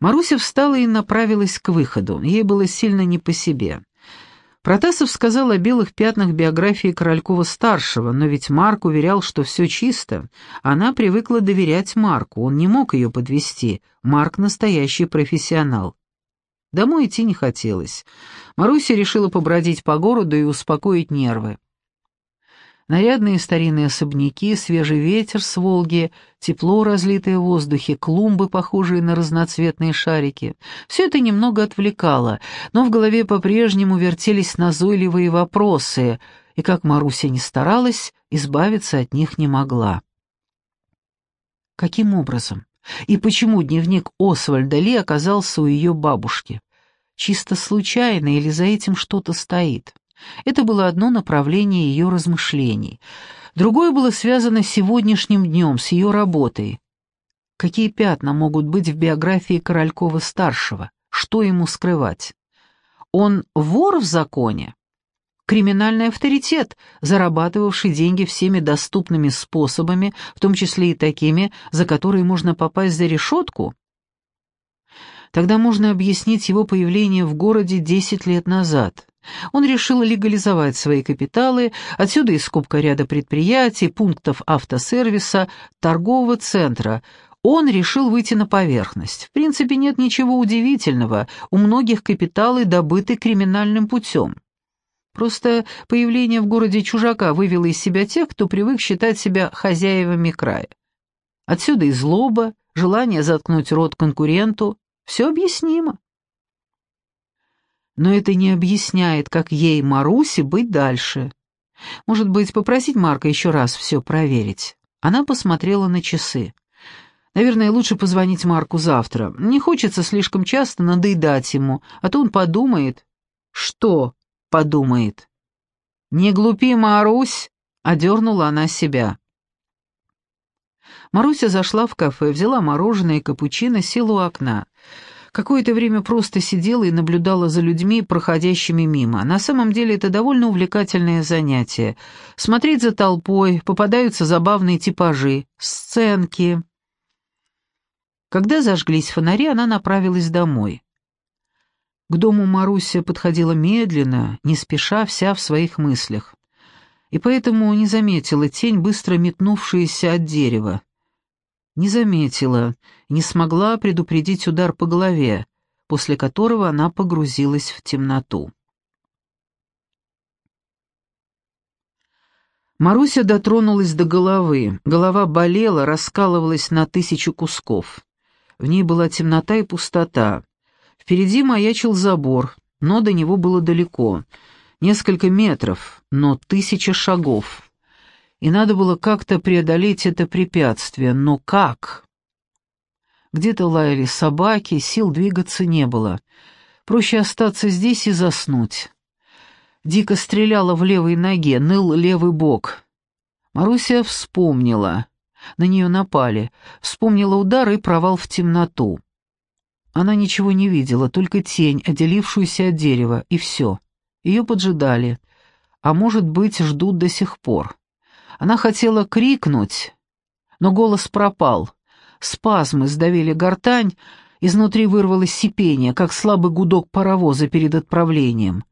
Маруся встала и направилась к выходу. Ей было сильно не по себе. Протасов сказал о белых пятнах биографии Королькова-старшего, но ведь Марк уверял, что все чисто. Она привыкла доверять Марку, он не мог ее подвести. Марк — настоящий профессионал. Домой идти не хотелось. Маруся решила побродить по городу и успокоить нервы. Нарядные старинные особняки, свежий ветер с Волги, тепло, разлитое в воздухе, клумбы, похожие на разноцветные шарики. Все это немного отвлекало, но в голове по-прежнему вертелись назойливые вопросы, и, как Маруся не старалась, избавиться от них не могла. Каким образом? И почему дневник Освальда Ли оказался у ее бабушки? Чисто случайно или за этим что-то стоит? Это было одно направление ее размышлений. Другое было связано с сегодняшним днем, с ее работой. Какие пятна могут быть в биографии Королькова-старшего? Что ему скрывать? Он вор в законе? криминальный авторитет, зарабатывавший деньги всеми доступными способами, в том числе и такими, за которые можно попасть за решетку? Тогда можно объяснить его появление в городе 10 лет назад. Он решил легализовать свои капиталы, отсюда и скупка ряда предприятий, пунктов автосервиса, торгового центра. Он решил выйти на поверхность. В принципе, нет ничего удивительного, у многих капиталы добыты криминальным путем. Просто появление в городе чужака вывело из себя тех, кто привык считать себя хозяевами края. Отсюда и злоба, желание заткнуть рот конкуренту. Все объяснимо. Но это не объясняет, как ей, Марусе, быть дальше. Может быть, попросить Марка еще раз все проверить. Она посмотрела на часы. Наверное, лучше позвонить Марку завтра. Не хочется слишком часто надоедать ему, а то он подумает. Что? подумает. «Не глупи, Марусь!» — одернула она себя. Маруся зашла в кафе, взяла мороженое и капучино, села у окна. Какое-то время просто сидела и наблюдала за людьми, проходящими мимо. На самом деле это довольно увлекательное занятие. Смотреть за толпой, попадаются забавные типажи, сценки. Когда зажглись фонари, она направилась домой. К дому Маруся подходила медленно, не спеша, вся в своих мыслях. И поэтому не заметила тень, быстро метнувшаяся от дерева. Не заметила, не смогла предупредить удар по голове, после которого она погрузилась в темноту. Маруся дотронулась до головы. Голова болела, раскалывалась на тысячу кусков. В ней была темнота и пустота. Впереди маячил забор, но до него было далеко. Несколько метров, но тысяча шагов. И надо было как-то преодолеть это препятствие, но как? Где-то лаяли собаки, сил двигаться не было. Проще остаться здесь и заснуть. Дико стреляла в левой ноге, ныл левый бок. Маруся вспомнила. На нее напали. Вспомнила удар и провал в темноту. Она ничего не видела, только тень, отделившуюся от дерева, и все. Ее поджидали. А может быть, ждут до сих пор. Она хотела крикнуть, но голос пропал. Спазмы сдавили гортань, изнутри вырвалось сипение, как слабый гудок паровоза перед отправлением.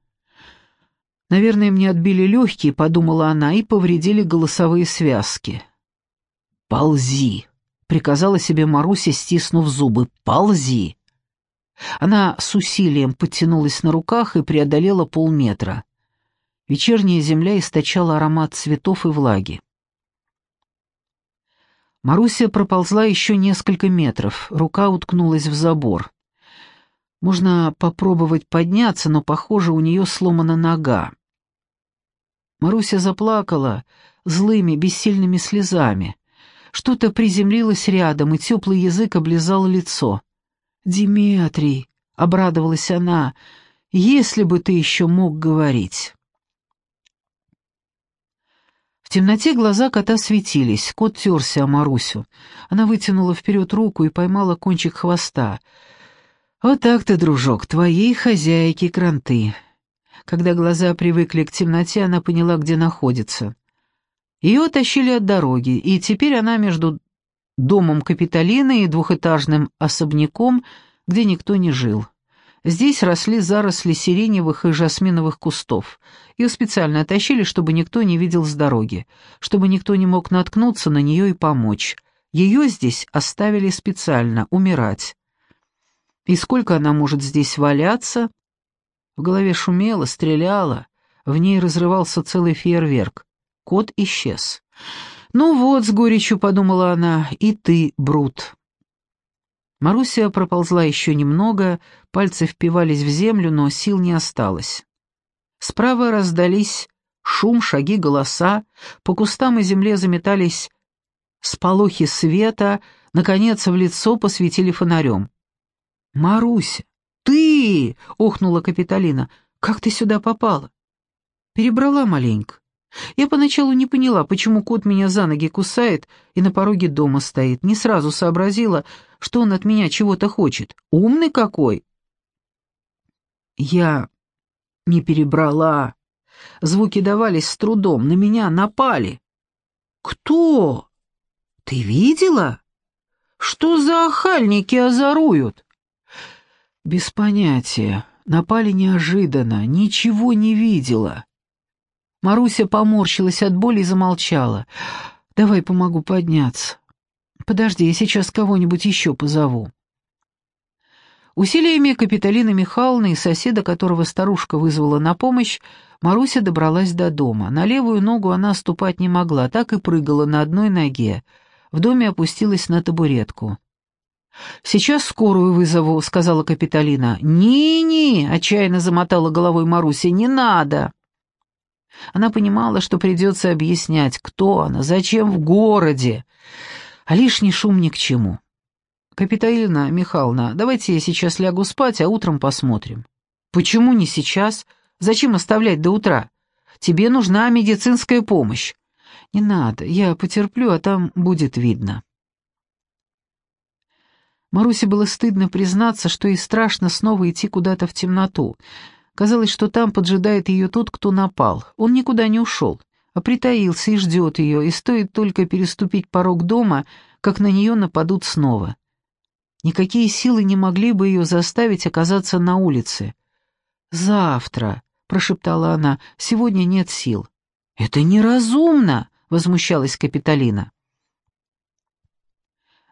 «Наверное, мне отбили легкие», — подумала она, — «и повредили голосовые связки». «Ползи», — приказала себе Маруся, стиснув зубы, — «ползи». Она с усилием подтянулась на руках и преодолела полметра. Вечерняя земля источала аромат цветов и влаги. Маруся проползла еще несколько метров, рука уткнулась в забор. Можно попробовать подняться, но, похоже, у нее сломана нога. Маруся заплакала злыми, бессильными слезами. Что-то приземлилось рядом, и теплый язык облизал лицо. «Диметрий», — обрадовалась она, — «если бы ты еще мог говорить». В темноте глаза кота светились, кот терся о Марусю. Она вытянула вперед руку и поймала кончик хвоста. «Вот так-то, дружок, твоей хозяйки кранты». Когда глаза привыкли к темноте, она поняла, где находится. Ее тащили от дороги, и теперь она между домом Капитолины и двухэтажным особняком где никто не жил. Здесь росли заросли сиреневых и жасминовых кустов. Ее специально оттащили, чтобы никто не видел с дороги, чтобы никто не мог наткнуться на нее и помочь. Ее здесь оставили специально, умирать. И сколько она может здесь валяться? В голове шумело, стреляло, в ней разрывался целый фейерверк. Кот исчез. «Ну вот», — с горечью подумала она, — «и ты, Брут». Маруся проползла еще немного, пальцы впивались в землю, но сил не осталось. Справа раздались шум, шаги, голоса, по кустам и земле заметались сполохи света, наконец в лицо посветили фонарем. «Маруся, ты!» — охнула Капитолина. «Как ты сюда попала?» «Перебрала маленько. Я поначалу не поняла, почему кот меня за ноги кусает и на пороге дома стоит. Не сразу сообразила, что он от меня чего-то хочет. Умный какой!» «Я не перебрала. Звуки давались с трудом, на меня напали». «Кто? Ты видела? Что за охальники озоруют?» «Без понятия. Напали неожиданно, ничего не видела». Маруся поморщилась от боли и замолчала. «Давай помогу подняться». «Подожди, я сейчас кого-нибудь еще позову». Усилиями Капитолины Михайловны и соседа, которого старушка вызвала на помощь, Маруся добралась до дома. На левую ногу она ступать не могла, так и прыгала на одной ноге. В доме опустилась на табуретку. «Сейчас скорую вызову», — сказала Капитолина. «Не-не», — отчаянно замотала головой Маруся, — «не надо». Она понимала, что придется объяснять, кто она, зачем в городе, а лишний шум ни к чему. «Капиталина Михайловна, давайте я сейчас лягу спать, а утром посмотрим». «Почему не сейчас? Зачем оставлять до утра? Тебе нужна медицинская помощь». «Не надо, я потерплю, а там будет видно». Марусе было стыдно признаться, что ей страшно снова идти куда-то в темноту. Казалось, что там поджидает ее тот, кто напал. Он никуда не ушел, а притаился и ждет ее, и стоит только переступить порог дома, как на нее нападут снова. Никакие силы не могли бы ее заставить оказаться на улице. «Завтра», — прошептала она, — «сегодня нет сил». «Это неразумно», — возмущалась Капитолина.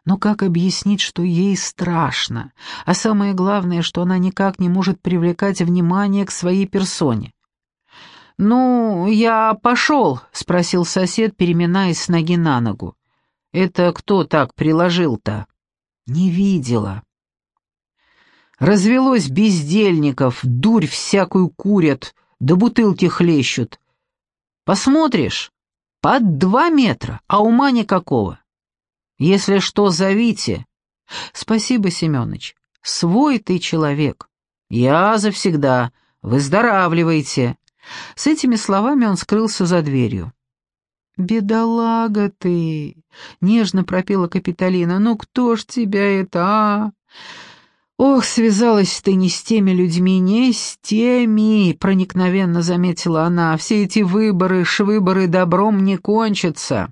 Но как объяснить, что ей страшно, а самое главное, что она никак не может привлекать внимание к своей персоне? «Ну, я пошел», — спросил сосед, переминаясь с ноги на ногу. «Это кто так приложил-то?» Не видела. Развелось бездельников, дурь всякую курят, да бутылки хлещут. Посмотришь, под два метра, а ума никакого. Если что, зовите. Спасибо, Семёныч. Свой ты человек. Я завсегда. Выздоравливайте. С этими словами он скрылся за дверью. «Бедолага ты!» — нежно пропела Капитолина. «Ну кто ж тебя это, а?» «Ох, связалась ты не с теми людьми, не с теми!» — проникновенно заметила она. «Все эти выборы, швыборы добром не кончатся!»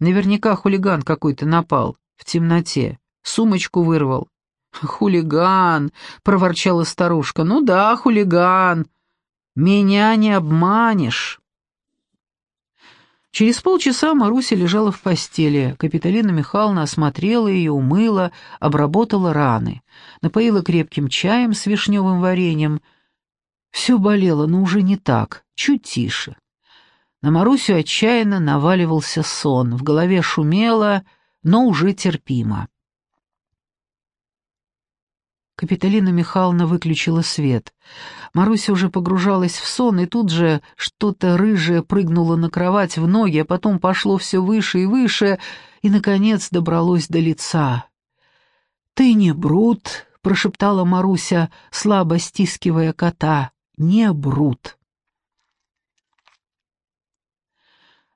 Наверняка хулиган какой-то напал в темноте, сумочку вырвал. «Хулиган!» — проворчала старушка. «Ну да, хулиган! Меня не обманешь!» Через полчаса Маруся лежала в постели. Капиталина Михайловна осмотрела ее, умыла, обработала раны, напоила крепким чаем с вишневым вареньем. Все болело, но уже не так, чуть тише. На Марусю отчаянно наваливался сон, в голове шумело, но уже терпимо. Капиталина Михайловна выключила свет. Маруся уже погружалась в сон, и тут же что-то рыжее прыгнуло на кровать в ноги, а потом пошло все выше и выше, и, наконец, добралось до лица. «Ты не брут», — прошептала Маруся, слабо стискивая кота, — «не брут».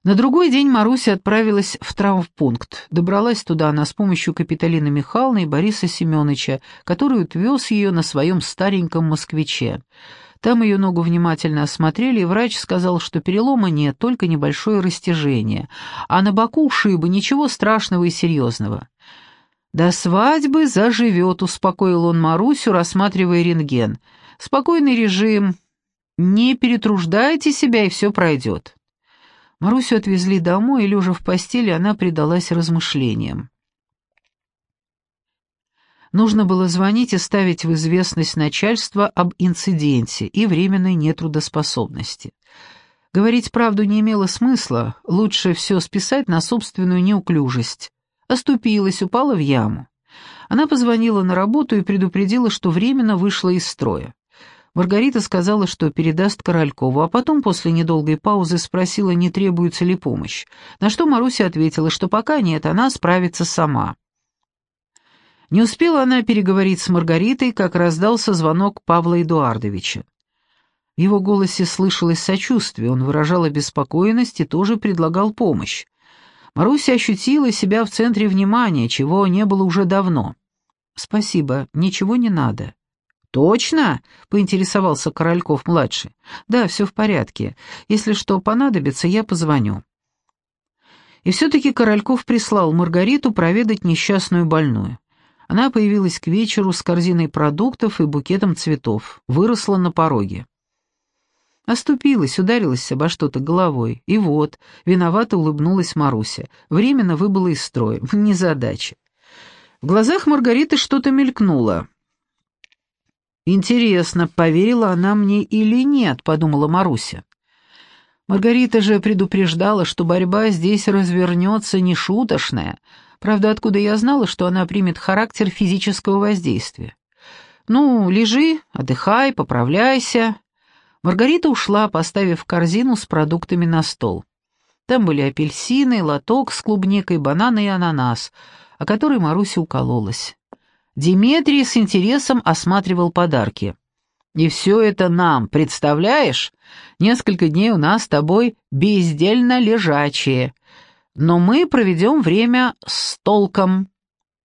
На другой день Маруся отправилась в травмпункт. Добралась туда она с помощью Капиталины Михайловны и Бориса Семеновича, который отвез ее на своем стареньком москвиче. Там ее ногу внимательно осмотрели, и врач сказал, что перелома нет, только небольшое растяжение, а на боку ушибы, ничего страшного и серьезного. «До свадьбы заживет», — успокоил он Марусю, рассматривая рентген. «Спокойный режим. Не перетруждайте себя, и все пройдет». Марусю отвезли домой, и, лежа в постели, она предалась размышлениям. Нужно было звонить и ставить в известность начальство об инциденте и временной нетрудоспособности. Говорить правду не имело смысла, лучше все списать на собственную неуклюжесть. Оступилась, упала в яму. Она позвонила на работу и предупредила, что временно вышла из строя. Маргарита сказала, что передаст Королькову, а потом после недолгой паузы спросила, не требуется ли помощь, на что Маруся ответила, что пока нет, она справится сама. Не успела она переговорить с Маргаритой, как раздался звонок Павла Эдуардовича. В его голосе слышалось сочувствие, он выражал обеспокоенность и тоже предлагал помощь. Маруся ощутила себя в центре внимания, чего не было уже давно. «Спасибо, ничего не надо». «Точно?» — поинтересовался Корольков-младший. «Да, все в порядке. Если что понадобится, я позвоню». И все-таки Корольков прислал Маргариту проведать несчастную больную. Она появилась к вечеру с корзиной продуктов и букетом цветов, выросла на пороге. Оступилась, ударилась обо что-то головой. И вот, виновато улыбнулась Маруся. Временно выбыла из строя. Незадача. В глазах Маргариты что-то мелькнуло. «Интересно, поверила она мне или нет?» — подумала Маруся. Маргарита же предупреждала, что борьба здесь развернется нешуточная. Правда, откуда я знала, что она примет характер физического воздействия? «Ну, лежи, отдыхай, поправляйся». Маргарита ушла, поставив корзину с продуктами на стол. Там были апельсины, лоток с клубникой, бананы и ананас, о которой Маруся укололась. Диметрий с интересом осматривал подарки. «И все это нам, представляешь? Несколько дней у нас с тобой бездельно лежачие. Но мы проведем время с толком».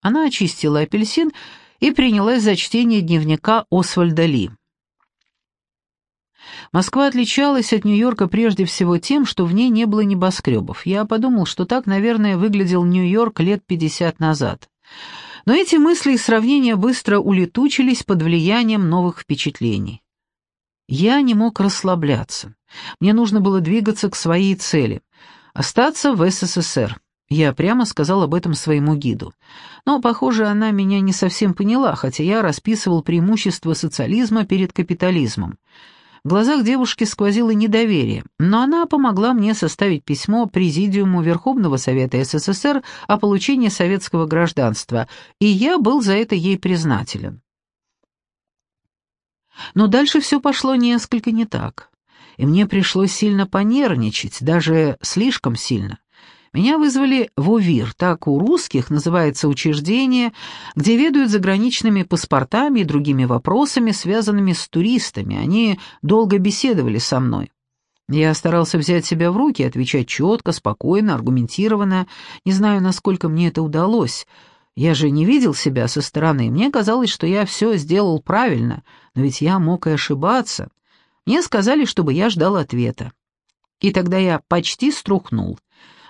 Она очистила апельсин и принялась за чтение дневника Освальда Ли. Москва отличалась от Нью-Йорка прежде всего тем, что в ней не было небоскребов. Я подумал, что так, наверное, выглядел Нью-Йорк лет пятьдесят назад. Но эти мысли и сравнения быстро улетучились под влиянием новых впечатлений. Я не мог расслабляться. Мне нужно было двигаться к своей цели — остаться в СССР. Я прямо сказал об этом своему гиду. Но, похоже, она меня не совсем поняла, хотя я расписывал преимущества социализма перед капитализмом. В глазах девушки сквозило недоверие, но она помогла мне составить письмо Президиуму Верховного Совета СССР о получении советского гражданства, и я был за это ей признателен. Но дальше все пошло несколько не так, и мне пришлось сильно понервничать, даже слишком сильно. Меня вызвали в УВИР, так у русских называется учреждение, где ведают заграничными паспортами и другими вопросами, связанными с туристами. Они долго беседовали со мной. Я старался взять себя в руки, отвечать четко, спокойно, аргументированно. Не знаю, насколько мне это удалось. Я же не видел себя со стороны. Мне казалось, что я все сделал правильно, но ведь я мог и ошибаться. Мне сказали, чтобы я ждал ответа. И тогда я почти струхнул.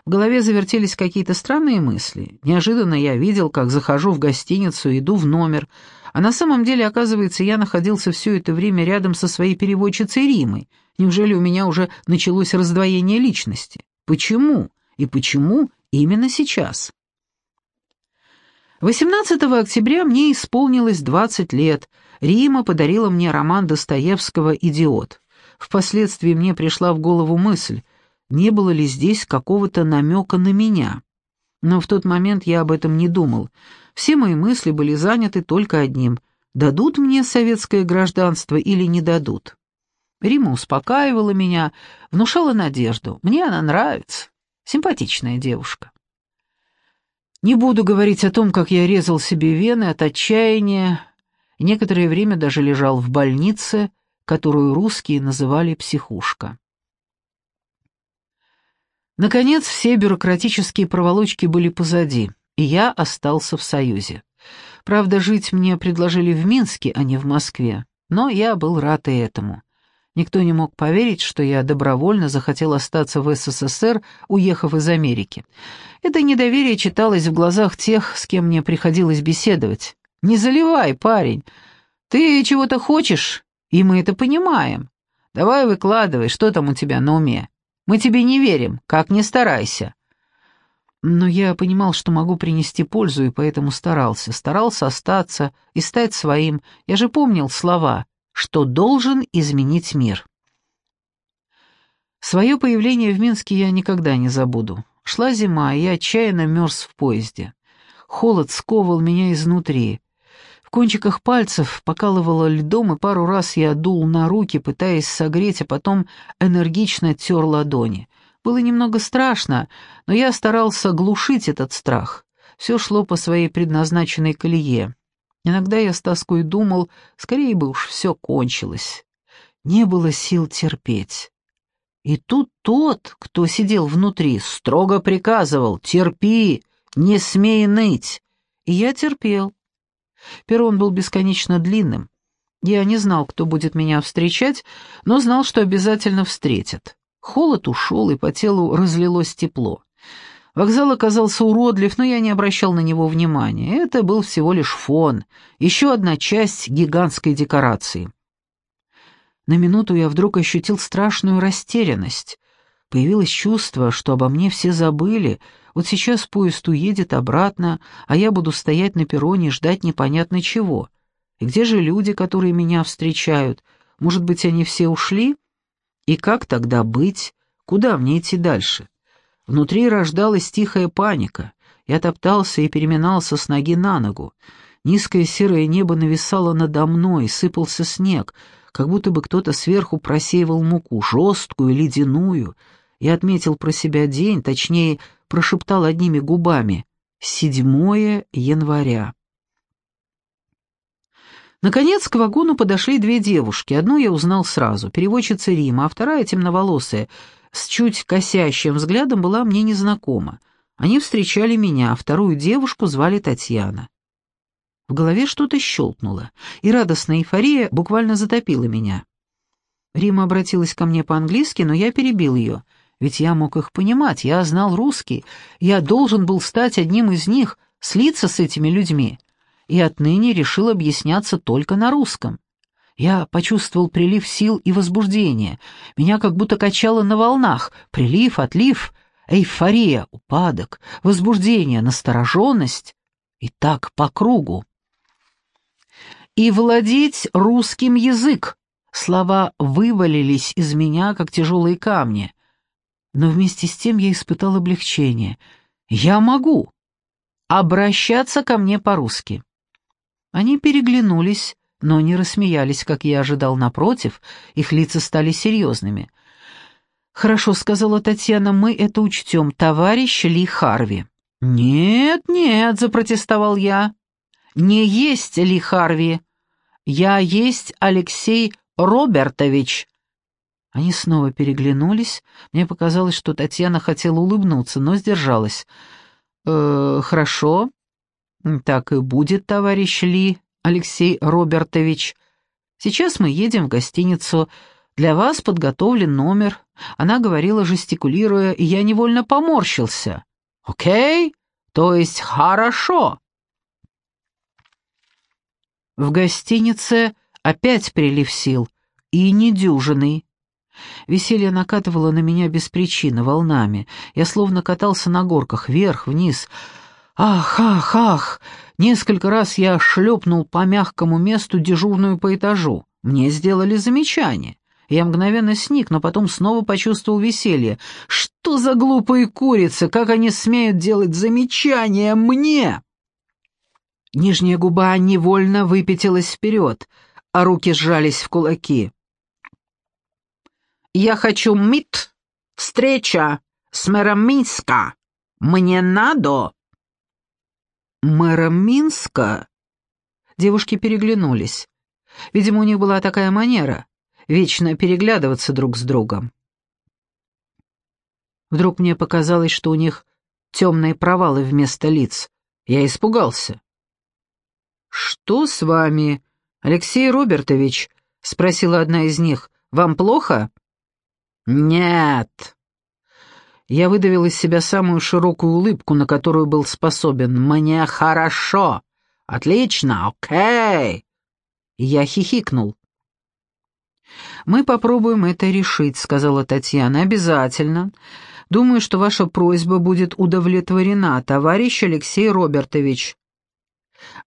В голове завертелись какие-то странные мысли. Неожиданно я видел, как захожу в гостиницу, иду в номер, а на самом деле, оказывается, я находился все это время рядом со своей переводчицей Римой. Неужели у меня уже началось раздвоение личности? Почему? И почему именно сейчас? 18 октября мне исполнилось 20 лет. Рима подарила мне роман Достоевского «Идиот». Впоследствии мне пришла в голову мысль, не было ли здесь какого-то намека на меня. Но в тот момент я об этом не думал. Все мои мысли были заняты только одним — дадут мне советское гражданство или не дадут. Рима успокаивала меня, внушала надежду. Мне она нравится. Симпатичная девушка. Не буду говорить о том, как я резал себе вены от отчаяния, некоторое время даже лежал в больнице, которую русские называли психушка. Наконец, все бюрократические проволочки были позади, и я остался в Союзе. Правда, жить мне предложили в Минске, а не в Москве, но я был рад и этому. Никто не мог поверить, что я добровольно захотел остаться в СССР, уехав из Америки. Это недоверие читалось в глазах тех, с кем мне приходилось беседовать. «Не заливай, парень. Ты чего-то хочешь, и мы это понимаем. Давай выкладывай, что там у тебя на уме. Мы тебе не верим, как ни старайся». Но я понимал, что могу принести пользу, и поэтому старался. Старался остаться и стать своим. Я же помнил слова что должен изменить мир. Свое появление в Минске я никогда не забуду. Шла зима, и я отчаянно мерз в поезде. Холод сковывал меня изнутри. Кончиках пальцев покалывало льдом, и пару раз я дул на руки, пытаясь согреть, а потом энергично тер ладони. Было немного страшно, но я старался глушить этот страх. Все шло по своей предназначенной колее. Иногда я с тоской думал, скорее бы уж все кончилось. Не было сил терпеть. И тут тот, кто сидел внутри, строго приказывал «Терпи, не смей ныть!» И я терпел. Перрон был бесконечно длинным. Я не знал, кто будет меня встречать, но знал, что обязательно встретят. Холод ушел, и по телу разлилось тепло. Вокзал оказался уродлив, но я не обращал на него внимания. Это был всего лишь фон, еще одна часть гигантской декорации. На минуту я вдруг ощутил страшную растерянность. Появилось чувство, что обо мне все забыли. Вот сейчас поезд уедет обратно, а я буду стоять на перроне и ждать непонятно чего. И где же люди, которые меня встречают? Может быть, они все ушли? И как тогда быть? Куда мне идти дальше? Внутри рождалась тихая паника. Я топтался и переминался с ноги на ногу. Низкое серое небо нависало надо мной, сыпался снег, как будто бы кто-то сверху просеивал муку, жесткую, ледяную. Я отметил про себя день, точнее, прошептал одними губами. «Седьмое января». Наконец к вагону подошли две девушки. Одну я узнал сразу, переводчица Рима, а вторая темноволосая, с чуть косящим взглядом была мне незнакома. Они встречали меня, а вторую девушку звали Татьяна. В голове что-то щелкнуло, и радостная эйфория буквально затопила меня. Рима обратилась ко мне по-английски, но я перебил ее, ведь я мог их понимать, я знал русский, я должен был стать одним из них, слиться с этими людьми, и отныне решил объясняться только на русском. Я почувствовал прилив сил и возбуждения. Меня как будто качало на волнах. Прилив, отлив, эйфория, упадок, возбуждение, настороженность. И так по кругу. И владеть русским язык. Слова вывалились из меня, как тяжелые камни. Но вместе с тем я испытал облегчение. Я могу обращаться ко мне по-русски. Они переглянулись, но не рассмеялись, как я ожидал, напротив, их лица стали серьезными. «Хорошо», — сказала Татьяна, — «мы это учтем, товарищ Ли Харви». «Нет, нет», — запротестовал я, — «не есть Ли Харви. Я есть Алексей Робертович». Они снова переглянулись. Мне показалось, что Татьяна хотела улыбнуться, но сдержалась. «Э, «Хорошо. Так и будет, товарищ Ли. Алексей Робертович. Сейчас мы едем в гостиницу. Для вас подготовлен номер». Она говорила, жестикулируя, и я невольно поморщился. «Окей? То есть хорошо?» В гостинице опять прилив сил, и недюжинный. Веселье накатывало на меня без причины, волнами. Я словно катался на горках, вверх-вниз. Ах, ах, ах! Несколько раз я шлепнул по мягкому месту дежурную по этажу. Мне сделали замечание. Я мгновенно сник, но потом снова почувствовал веселье. Что за глупые курицы, как они смеют делать замечания мне? Нижняя губа невольно выпятилась вперед, а руки сжались в кулаки. «Я хочу МИТ, встреча с мэром Минска. Мне надо...» мэром Минска?» Девушки переглянулись. Видимо, у них была такая манера — вечно переглядываться друг с другом. Вдруг мне показалось, что у них темные провалы вместо лиц. Я испугался. «Что с вами, Алексей Робертович?» — спросила одна из них. Вам плохо?» «Нет». Я выдавил из себя самую широкую улыбку, на которую был способен. «Мне хорошо. Отлично. Окей». Я хихикнул. «Мы попробуем это решить», — сказала Татьяна. «Обязательно. Думаю, что ваша просьба будет удовлетворена, товарищ Алексей Робертович».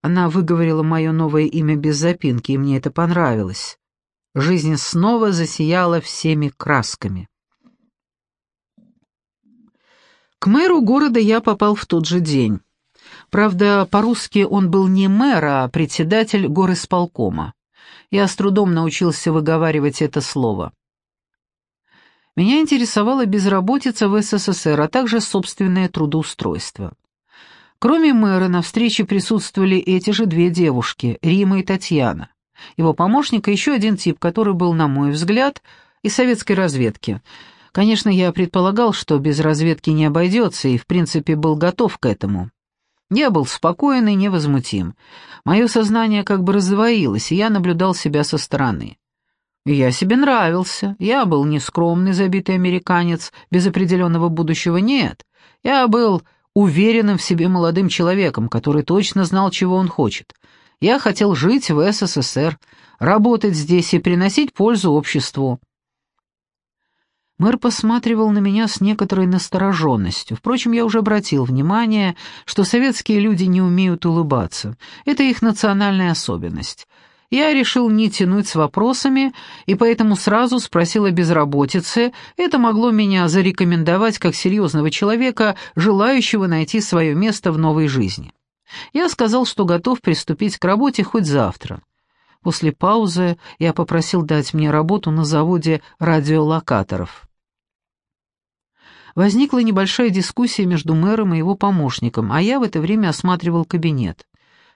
Она выговорила мое новое имя без запинки, и мне это понравилось. Жизнь снова засияла всеми красками. К мэру города я попал в тот же день. Правда, по-русски он был не мэр, а председатель горисполкома. Я с трудом научился выговаривать это слово. Меня интересовала безработица в СССР, а также собственное трудоустройство. Кроме мэра на встрече присутствовали эти же две девушки, Рима и Татьяна. Его помощник и еще один тип, который был, на мой взгляд, из советской разведки. Конечно, я предполагал, что без разведки не обойдется, и в принципе был готов к этому. Я был спокоен и невозмутим. Мое сознание как бы раздвоилось, и я наблюдал себя со стороны. Я себе нравился. Я был не скромный, забитый американец, без определенного будущего, нет. Я был уверенным в себе молодым человеком, который точно знал, чего он хочет. Я хотел жить в СССР, работать здесь и приносить пользу обществу. Мэр посматривал на меня с некоторой настороженностью. Впрочем, я уже обратил внимание, что советские люди не умеют улыбаться. Это их национальная особенность. Я решил не тянуть с вопросами, и поэтому сразу спросил о безработице. Это могло меня зарекомендовать как серьезного человека, желающего найти свое место в новой жизни. Я сказал, что готов приступить к работе хоть завтра. После паузы я попросил дать мне работу на заводе радиолокаторов. Возникла небольшая дискуссия между мэром и его помощником, а я в это время осматривал кабинет.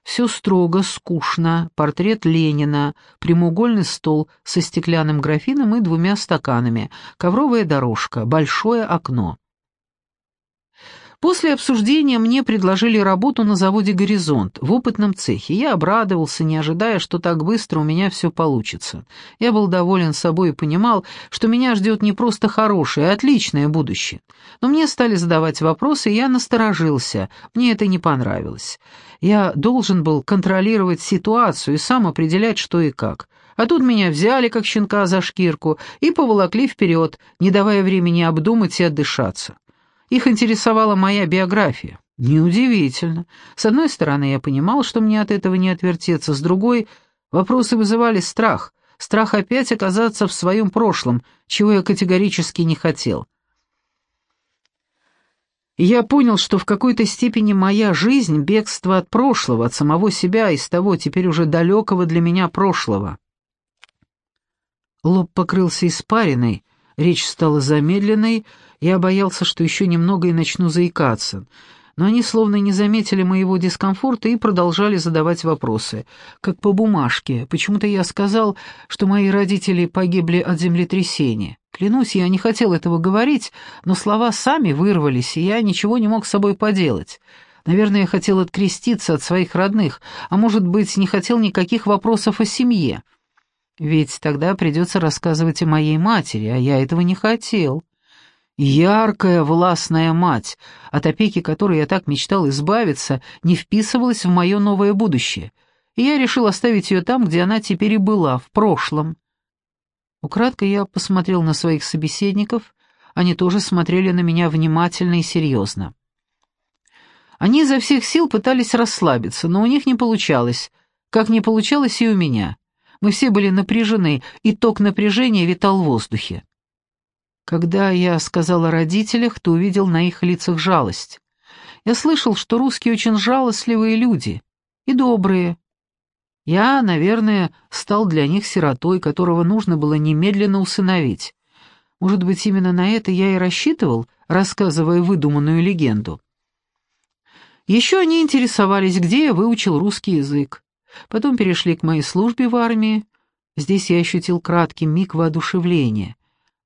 Все строго, скучно, портрет Ленина, прямоугольный стол со стеклянным графином и двумя стаканами, ковровая дорожка, большое окно. После обсуждения мне предложили работу на заводе «Горизонт» в опытном цехе. Я обрадовался, не ожидая, что так быстро у меня все получится. Я был доволен собой и понимал, что меня ждет не просто хорошее, а отличное будущее. Но мне стали задавать вопросы, и я насторожился. Мне это не понравилось. Я должен был контролировать ситуацию и сам определять, что и как. А тут меня взяли, как щенка, за шкирку и поволокли вперед, не давая времени обдумать и отдышаться. Их интересовала моя биография. Неудивительно. С одной стороны, я понимал, что мне от этого не отвертеться, с другой — вопросы вызывали страх. Страх опять оказаться в своем прошлом, чего я категорически не хотел. я понял, что в какой-то степени моя жизнь — бегство от прошлого, от самого себя, из того теперь уже далекого для меня прошлого. Лоб покрылся испариной, речь стала замедленной — я боялся, что еще немного и начну заикаться. Но они словно не заметили моего дискомфорта и продолжали задавать вопросы. Как по бумажке. Почему-то я сказал, что мои родители погибли от землетрясения. Клянусь, я не хотел этого говорить, но слова сами вырвались, и я ничего не мог с собой поделать. Наверное, я хотел откреститься от своих родных, а может быть, не хотел никаких вопросов о семье. Ведь тогда придется рассказывать о моей матери, а я этого не хотел. Яркая властная мать, от опеки которой я так мечтал избавиться, не вписывалась в мое новое будущее, и я решил оставить ее там, где она теперь и была, в прошлом. Украдкой я посмотрел на своих собеседников, они тоже смотрели на меня внимательно и серьезно. Они изо всех сил пытались расслабиться, но у них не получалось, как не получалось и у меня. Мы все были напряжены, и ток напряжения витал в воздухе. Когда я сказал о родителях, то увидел на их лицах жалость. Я слышал, что русские очень жалостливые люди и добрые. Я, наверное, стал для них сиротой, которого нужно было немедленно усыновить. Может быть, именно на это я и рассчитывал, рассказывая выдуманную легенду. Еще они интересовались, где я выучил русский язык. Потом перешли к моей службе в армии. Здесь я ощутил краткий миг воодушевления.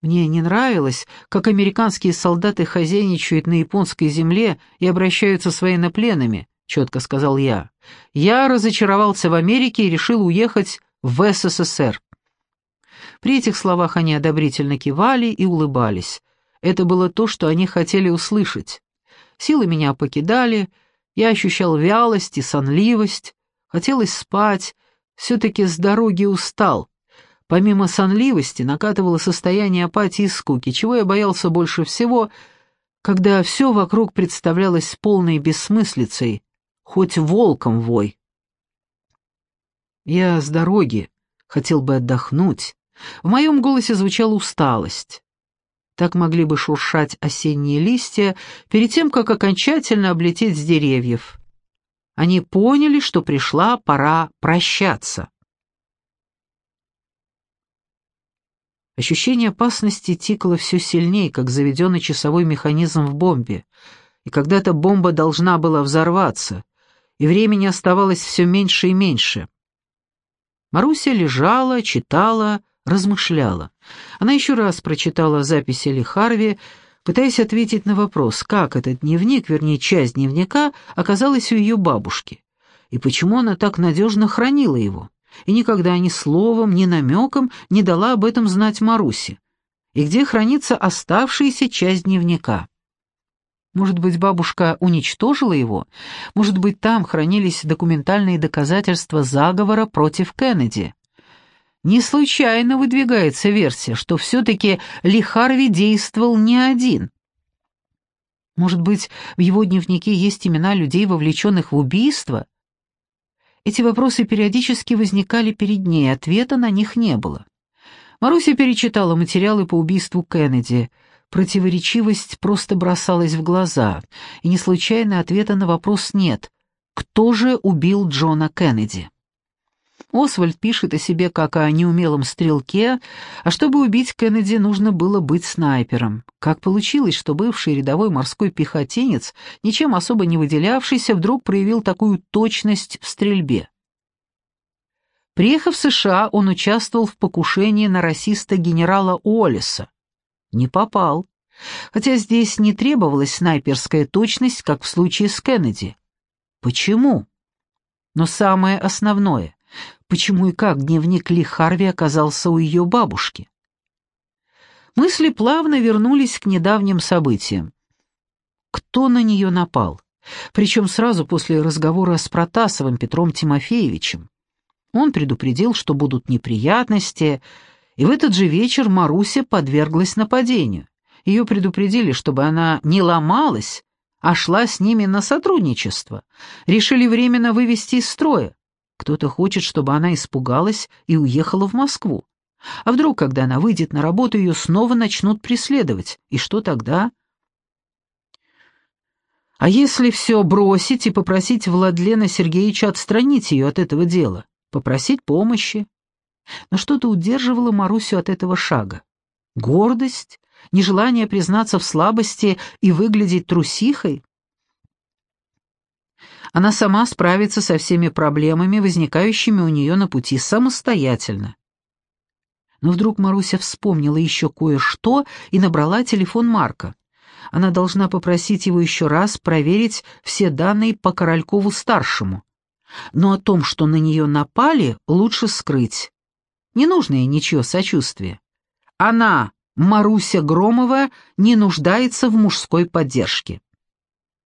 Мне не нравилось, как американские солдаты хозяйничают на японской земле и обращаются с военнопленными, четко сказал я. Я разочаровался в Америке и решил уехать в СССР. При этих словах они одобрительно кивали и улыбались. Это было то, что они хотели услышать. Силы меня покидали, я ощущал вялость и сонливость, хотелось спать, все-таки с дороги устал. Помимо сонливости накатывало состояние апатии и скуки, чего я боялся больше всего, когда все вокруг представлялось полной бессмыслицей, хоть волком вой. Я с дороги, хотел бы отдохнуть. В моем голосе звучала усталость. Так могли бы шуршать осенние листья перед тем, как окончательно облететь с деревьев. Они поняли, что пришла пора прощаться. Ощущение опасности тикало все сильнее, как заведенный часовой механизм в бомбе, и когда-то бомба должна была взорваться, и времени оставалось все меньше и меньше. Маруся лежала, читала, размышляла. Она еще раз прочитала записи Ли Харви, пытаясь ответить на вопрос, как этот дневник, вернее, часть дневника, оказалась у ее бабушки, и почему она так надежно хранила его и никогда ни словом, ни намеком не дала об этом знать Марусе, и где хранится оставшаяся часть дневника. Может быть, бабушка уничтожила его? Может быть, там хранились документальные доказательства заговора против Кеннеди? Не случайно выдвигается версия, что все-таки Ли Харви действовал не один. Может быть, в его дневнике есть имена людей, вовлеченных в убийство? Эти вопросы периодически возникали перед ней, ответа на них не было. Маруся перечитала материалы по убийству Кеннеди. Противоречивость просто бросалась в глаза, и не случайно ответа на вопрос нет. Кто же убил Джона Кеннеди? Освальд пишет о себе как о неумелом стрелке, а чтобы убить Кеннеди, нужно было быть снайпером. Как получилось, что бывший рядовой морской пехотинец, ничем особо не выделявшийся, вдруг проявил такую точность в стрельбе? Приехав в США, он участвовал в покушении на расиста генерала Уоллеса. Не попал. Хотя здесь не требовалась снайперская точность, как в случае с Кеннеди. Почему? Но самое основное, почему и как дневник Ли Харви оказался у ее бабушки? Мысли плавно вернулись к недавним событиям. Кто на нее напал? Причем сразу после разговора с Протасовым Петром Тимофеевичем. Он предупредил, что будут неприятности, и в этот же вечер Маруся подверглась нападению. Ее предупредили, чтобы она не ломалась, а шла с ними на сотрудничество. Решили временно вывести из строя. Кто-то хочет, чтобы она испугалась и уехала в Москву. А вдруг, когда она выйдет на работу, ее снова начнут преследовать? И что тогда? А если все бросить и попросить Владлена Сергеевича отстранить ее от этого дела? Попросить помощи? Но что-то удерживало Марусю от этого шага. Гордость? Нежелание признаться в слабости и выглядеть трусихой? Она сама справится со всеми проблемами, возникающими у нее на пути, самостоятельно. Но вдруг Маруся вспомнила еще кое-что и набрала телефон Марка. Она должна попросить его еще раз проверить все данные по Королькову-старшему. Но о том, что на нее напали, лучше скрыть. Не нужно ей ничего сочувствия. Она, Маруся Громова, не нуждается в мужской поддержке.